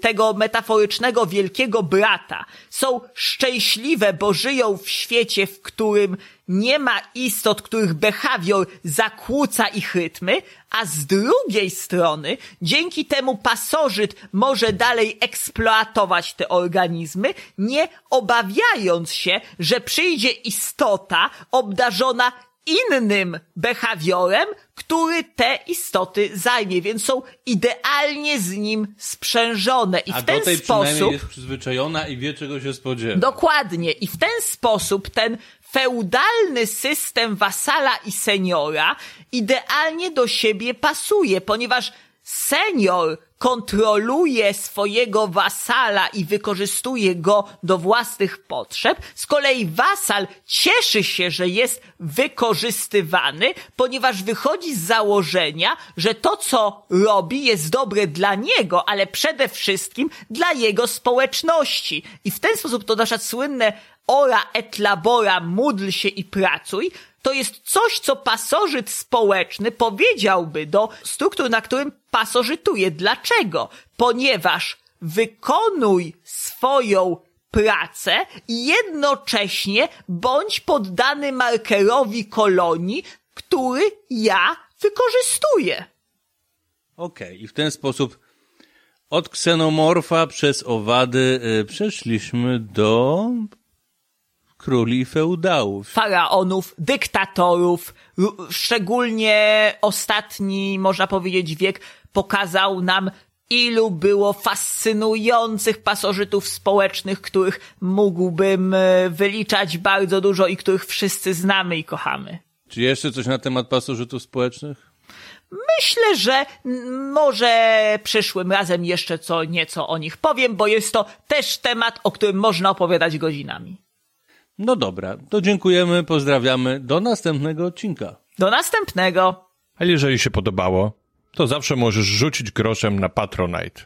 C: tego metaforycznego wielkiego brata. Są szczęśliwe, bo żyją w świecie, w którym nie ma istot, których behawior zakłóca ich rytmy, a z drugiej strony, dzięki temu pasożyt może dalej eksploatować te organizmy, nie obawiając się, że przyjdzie istota obdarzona innym behawiorem, który te istoty zajmie, więc są idealnie z nim sprzężone. I
B: A
C: w ten
B: do tej
C: sposób.
B: jest przyzwyczajona i wie, czego się spodziewa.
C: Dokładnie. I w ten sposób ten feudalny system wasala i seniora idealnie do siebie pasuje, ponieważ senior kontroluje swojego wasala i wykorzystuje go do własnych potrzeb. Z kolei wasal cieszy się, że jest wykorzystywany, ponieważ wychodzi z założenia, że to, co robi, jest dobre dla niego, ale przede wszystkim dla jego społeczności. I w ten sposób to nasza słynne ora et labora, módl się i pracuj, to jest coś, co pasożyt społeczny powiedziałby do struktur, na którym pasożytuje. Dlaczego? Ponieważ wykonuj swoją pracę i jednocześnie bądź poddany markerowi kolonii, który ja wykorzystuję.
B: Okej, okay. i w ten sposób od ksenomorfa przez owady y, przeszliśmy do króli feudałów.
C: Faraonów, dyktatorów, szczególnie ostatni, można powiedzieć, wiek pokazał nam, ilu było fascynujących pasożytów społecznych, których mógłbym e, wyliczać bardzo dużo i których wszyscy znamy i kochamy.
B: Czy jeszcze coś na temat pasożytów społecznych?
C: Myślę, że może przyszłym razem jeszcze co nieco o nich powiem, bo jest to też temat, o którym można opowiadać godzinami.
B: No dobra, to dziękujemy, pozdrawiamy. Do następnego odcinka.
C: Do następnego.
B: A jeżeli się podobało, to zawsze możesz rzucić groszem na Patronite.